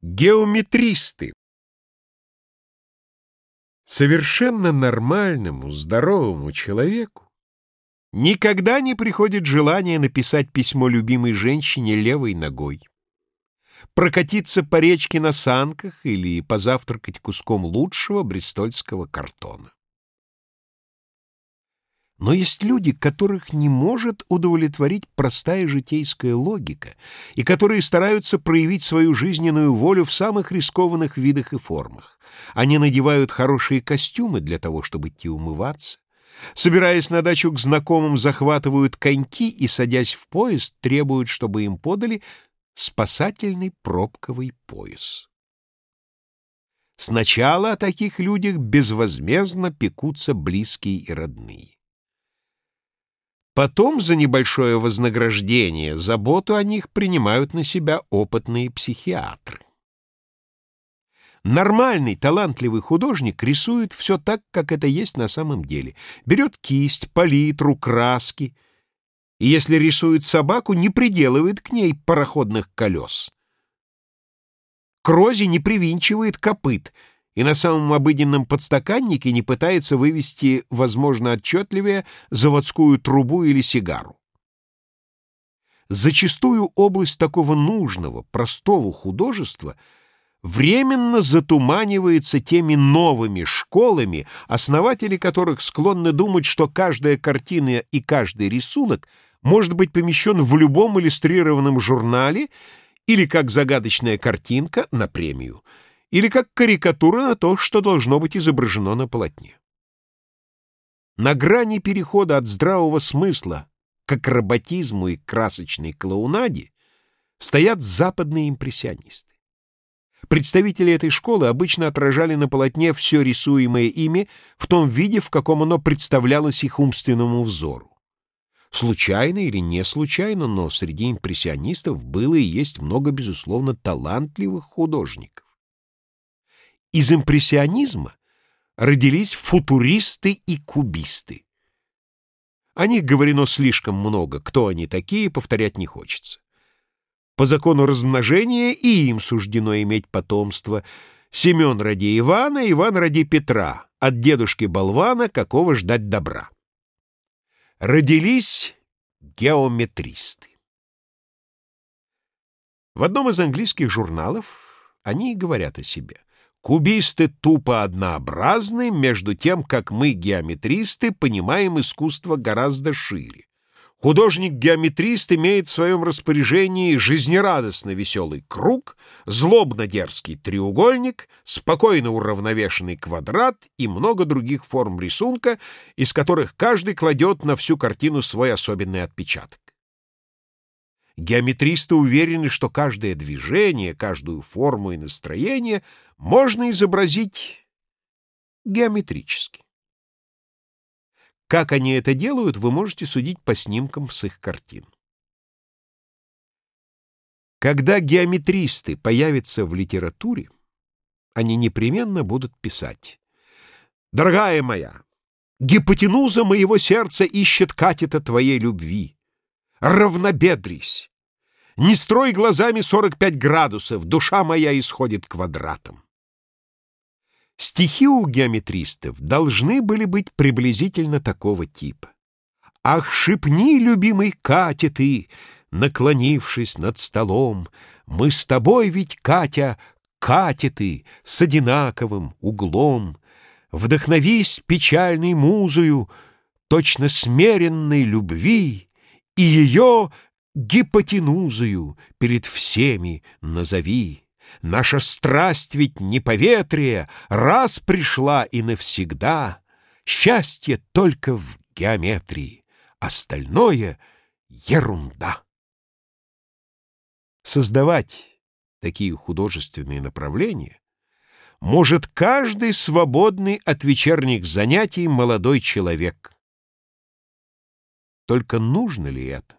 Геометристы. Совершенно нормальному, здоровому человеку никогда не приходит желание написать письмо любимой женщине левой ногой, прокатиться по речке на санках или позавтракать куском лучшего брестольского картона. Но есть люди, которых не может удовлетворить простая житейская логика, и которые стараются проявить свою жизненную волю в самых рискованных видах и формах. Они надевают хорошие костюмы для того, чтобы идти умываться. Собираясь на дачу к знакомым, захватывают коньки и, садясь в поезд, требуют, чтобы им подали спасательный пробковый пояс. Сначала о таких людях безвозмездно пекутся близкие и родные. Потом за небольшое вознаграждение заботу о них принимают на себя опытные психиатры. Нормальный, талантливый художник рисует все так, как это есть на самом деле. Берет кисть, палитру, краски. И если рисует собаку, не приделывает к ней пароходных колес. К розе не привинчивает копыт — и на самом обыденном подстаканнике не пытается вывести, возможно, отчетливее заводскую трубу или сигару. Зачастую область такого нужного, простого художества временно затуманивается теми новыми школами, основатели которых склонны думать, что каждая картина и каждый рисунок может быть помещен в любом иллюстрированном журнале или как загадочная картинка на премию — или как карикатура на то, что должно быть изображено на полотне. На грани перехода от здравого смысла к акробатизму и красочной клоунаде стоят западные импрессионисты. Представители этой школы обычно отражали на полотне все рисуемое ими в том виде, в каком оно представлялось их умственному взору. Случайно или не случайно, но среди импрессионистов было и есть много, безусловно, талантливых художников. Из импрессионизма родились футуристы и кубисты. О них говорено слишком много, кто они такие, повторять не хочется. По закону размножения и им суждено иметь потомство. Семен ради Ивана, Иван ради Петра, от дедушки болвана какого ждать добра. Родились геометристы. В одном из английских журналов они говорят о себе. Кубисты тупо однообразны, между тем, как мы, геометристы, понимаем искусство гораздо шире. Художник-геометрист имеет в своем распоряжении жизнерадостно веселый круг, злобно-дерзкий треугольник, спокойно уравновешенный квадрат и много других форм рисунка, из которых каждый кладет на всю картину свой особенный отпечаток. Геометристы уверены, что каждое движение, каждую форму и настроение можно изобразить геометрически. Как они это делают, вы можете судить по снимкам с их картин. Когда геометристы появятся в литературе, они непременно будут писать «Дорогая моя, гипотенуза моего сердца ищет катета твоей любви равнобедрись. Не строй глазами 45 градусов, душа моя исходит квадратом. Стихи у геометристов должны были быть приблизительно такого типа. Ах, шипни, любимый Катя, ты, наклонившись над столом, мы с тобой ведь, Катя, Катя ты, с одинаковым углом. Вдохновись печальной музою, точно смиренной любви, и ее гипотенузою перед всеми назови. Наша страсть ведь не поветрие, раз пришла и навсегда. Счастье только в геометрии, остальное — ерунда. Создавать такие художественные направления может каждый свободный от вечерних занятий молодой человек — только нужно ли это?